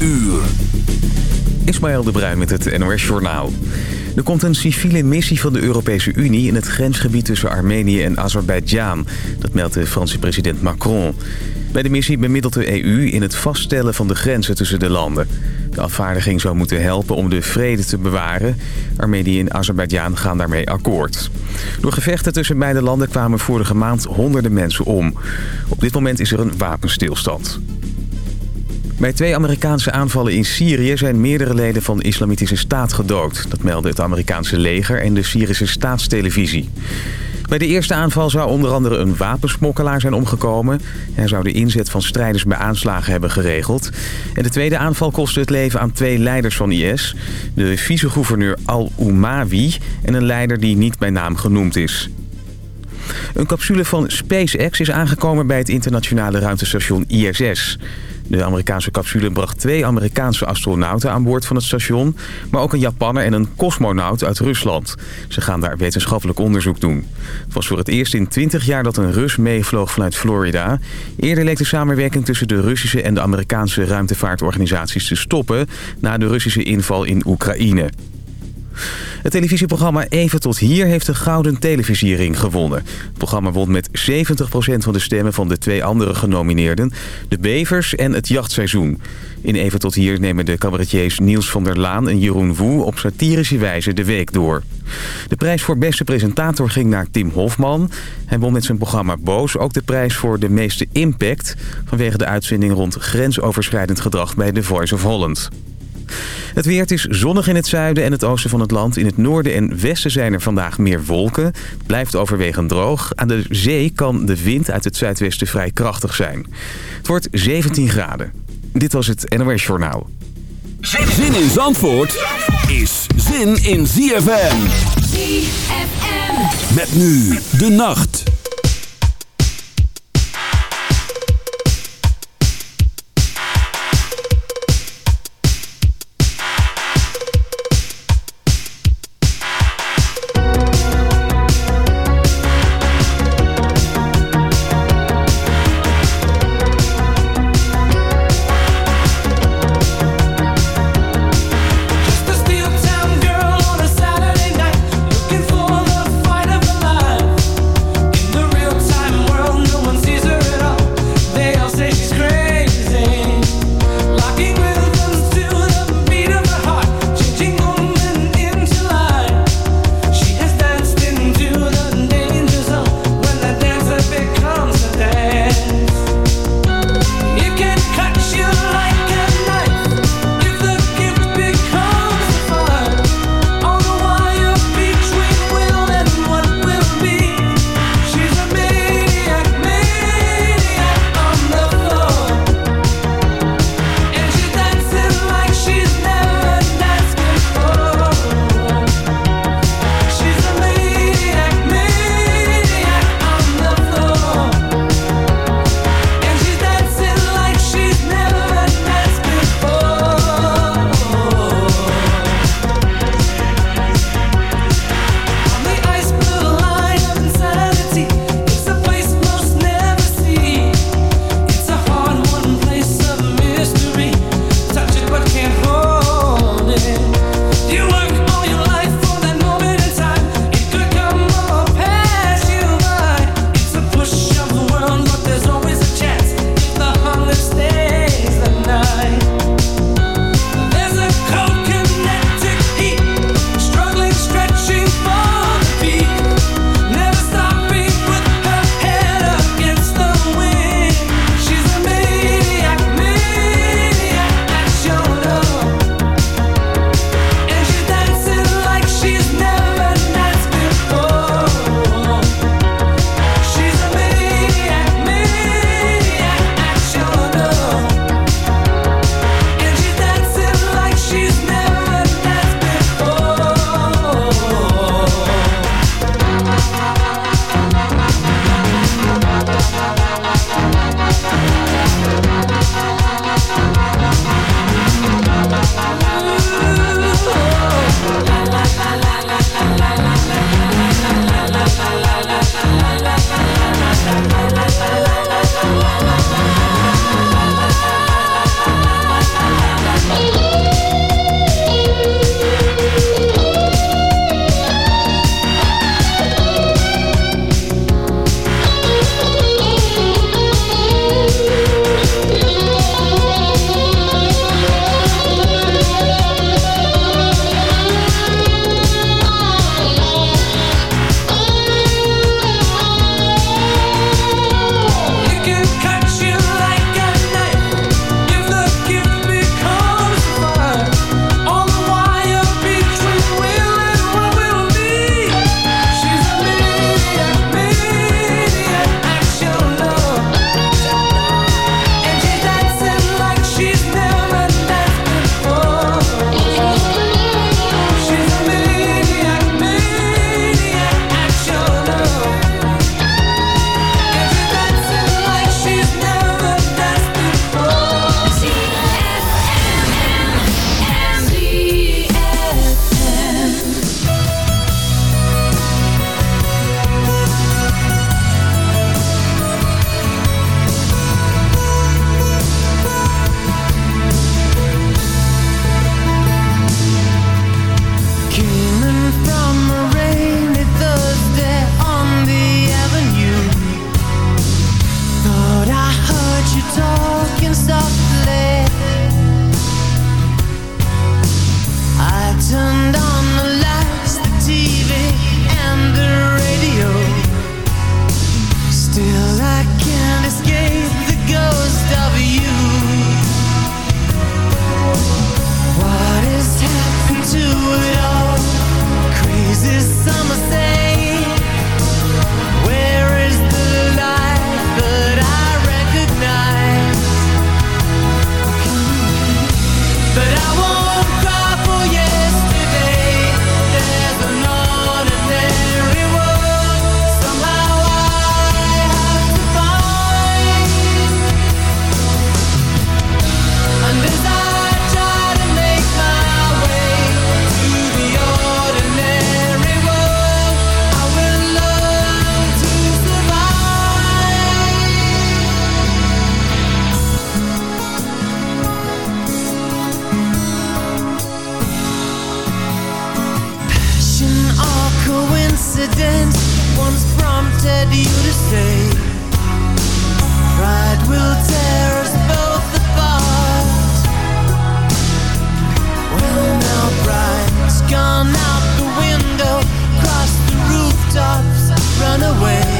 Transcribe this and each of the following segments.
uur. Ismaël de Bruin met het NOS Journaal. Er komt een civiele missie van de Europese Unie in het grensgebied tussen Armenië en Azerbeidzjan. Dat meldt de Franse president Macron. Bij de missie bemiddelt de EU in het vaststellen van de grenzen tussen de landen. De afvaardiging zou moeten helpen om de vrede te bewaren. Armenië en Azerbeidzjan gaan daarmee akkoord. Door gevechten tussen beide landen kwamen vorige maand honderden mensen om. Op dit moment is er een wapenstilstand. Bij twee Amerikaanse aanvallen in Syrië zijn meerdere leden van de Islamitische Staat gedood. Dat meldde het Amerikaanse leger en de Syrische staatstelevisie. Bij de eerste aanval zou onder andere een wapensmokkelaar zijn omgekomen. Hij zou de inzet van strijders bij aanslagen hebben geregeld. En de tweede aanval kostte het leven aan twee leiders van IS. De vice-gouverneur Al-Umawi en een leider die niet bij naam genoemd is. Een capsule van SpaceX is aangekomen bij het internationale ruimtestation ISS. De Amerikaanse capsule bracht twee Amerikaanse astronauten aan boord van het station... maar ook een Japanner en een cosmonaut uit Rusland. Ze gaan daar wetenschappelijk onderzoek doen. Het was voor het eerst in 20 jaar dat een Rus meevloog vanuit Florida. Eerder leek de samenwerking tussen de Russische en de Amerikaanse ruimtevaartorganisaties te stoppen... na de Russische inval in Oekraïne. Het televisieprogramma Even tot hier heeft de Gouden Televisiering gewonnen. Het programma won met 70% van de stemmen van de twee andere genomineerden... de Bevers en het Jachtseizoen. In Even tot hier nemen de cabaretiers Niels van der Laan en Jeroen Woe... op satirische wijze de week door. De prijs voor beste presentator ging naar Tim Hofman. Hij won met zijn programma Boos ook de prijs voor de meeste impact... vanwege de uitzending rond grensoverschrijdend gedrag bij The Voice of Holland. Het weer is zonnig in het zuiden en het oosten van het land. In het noorden en westen zijn er vandaag meer wolken. Het blijft overwegend droog. Aan de zee kan de wind uit het zuidwesten vrij krachtig zijn. Het wordt 17 graden. Dit was het NOS Journaal. Zin in Zandvoort is zin in ZFM. ZFM. Met nu de nacht. accident once prompted you to say Pride will tear us both apart. Well now pride's gone out the window Cross the rooftops, run away.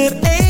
Er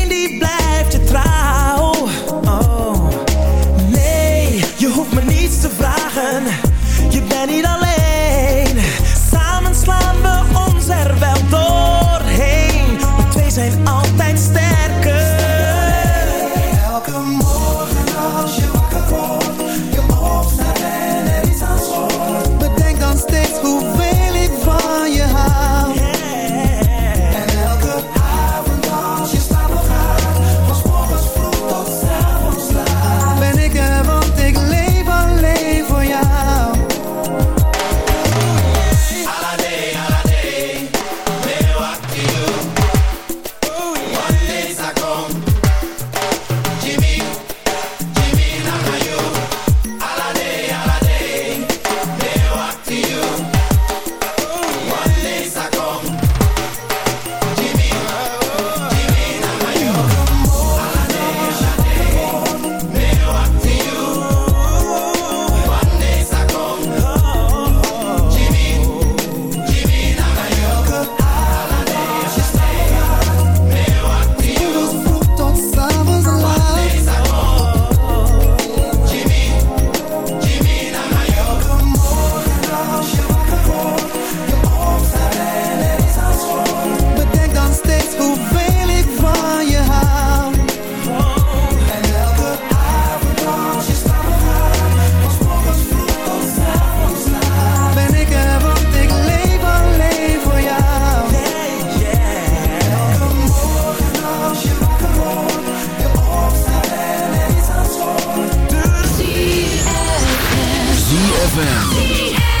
G-A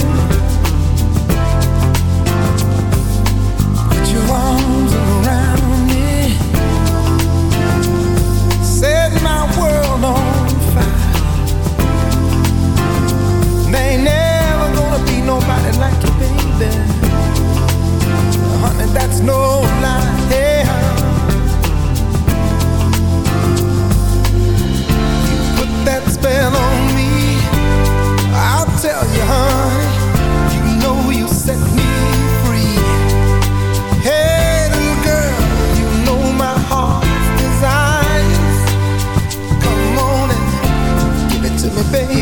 no lie. You put that spell on me. I'll tell you, honey. You know you set me free. Hey, girl, you know my heart's desires. Come on and give it to me, baby.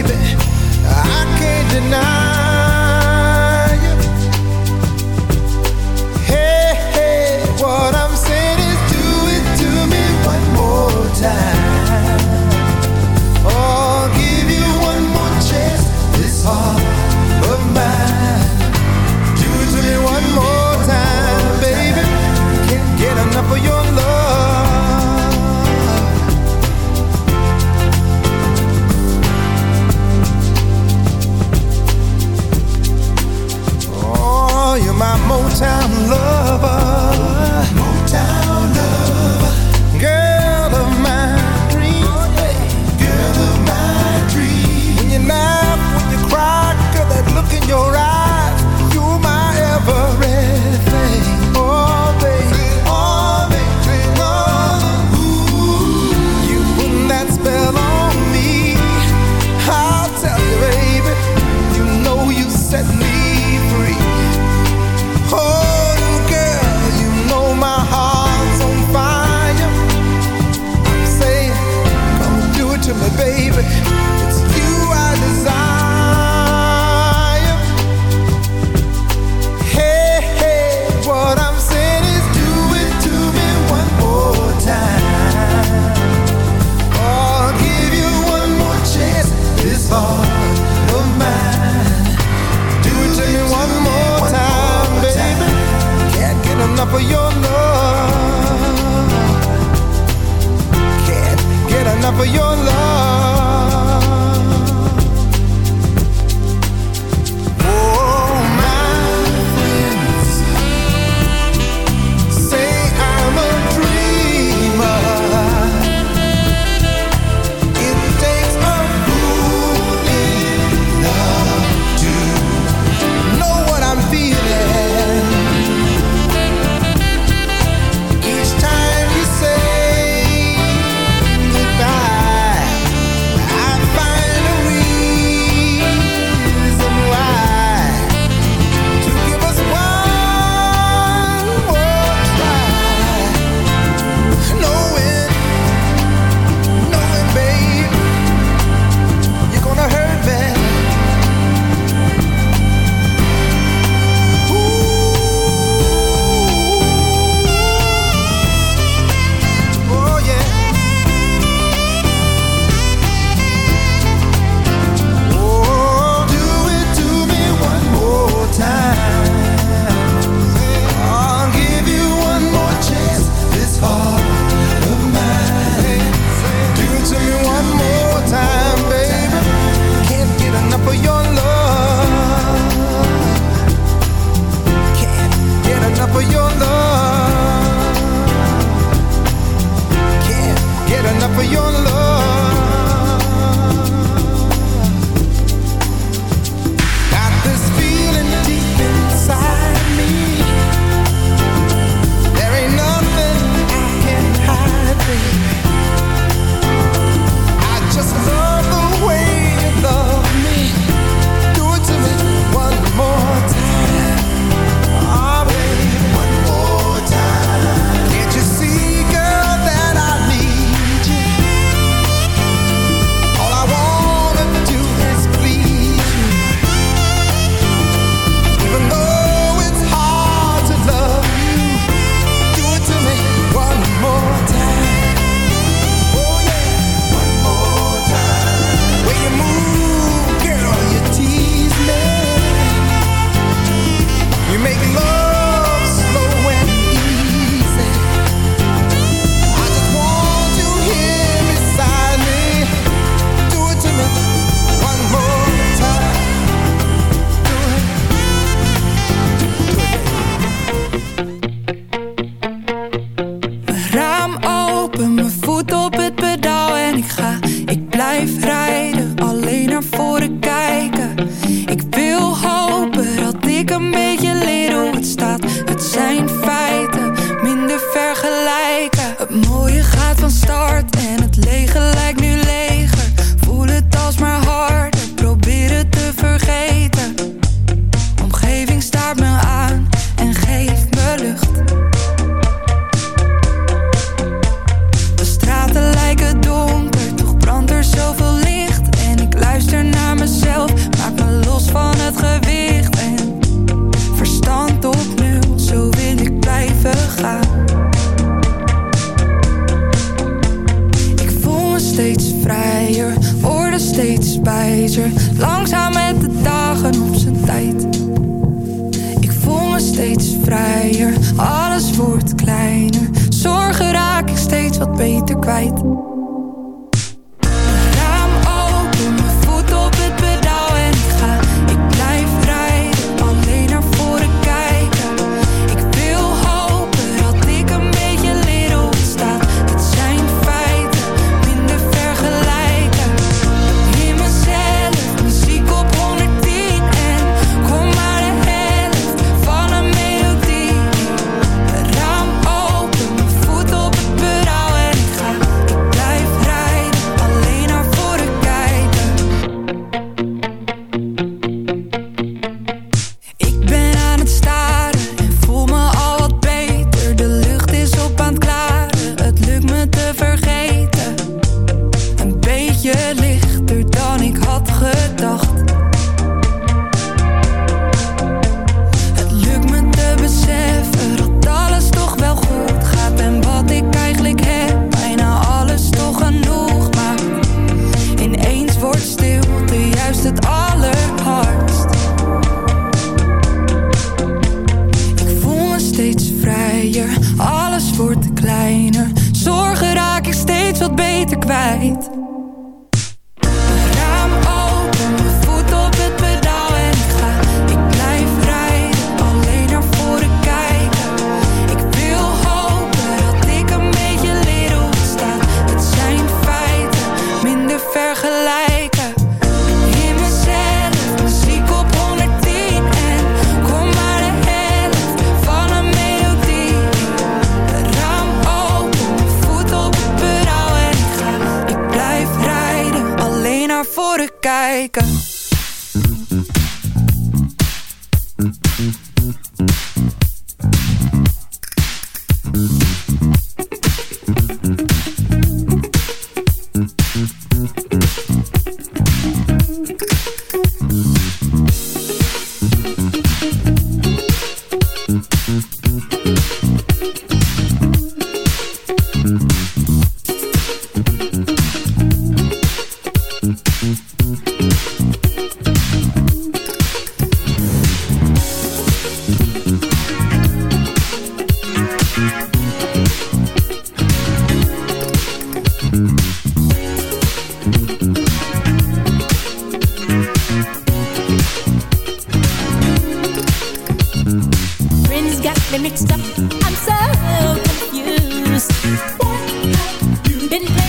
been vain.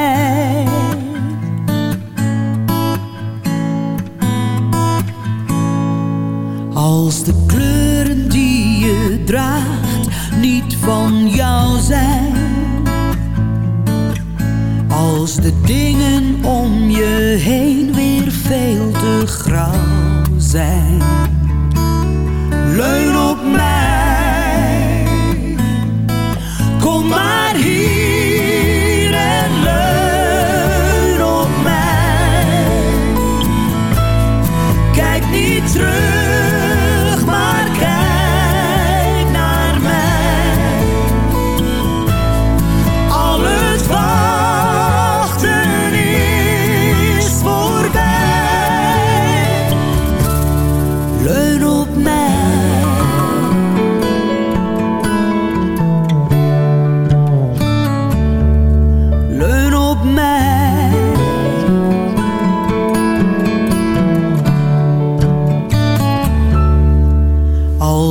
quiser.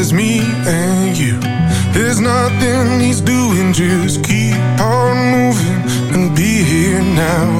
as me and you. There's nothing he's doing, just keep on moving and be here now.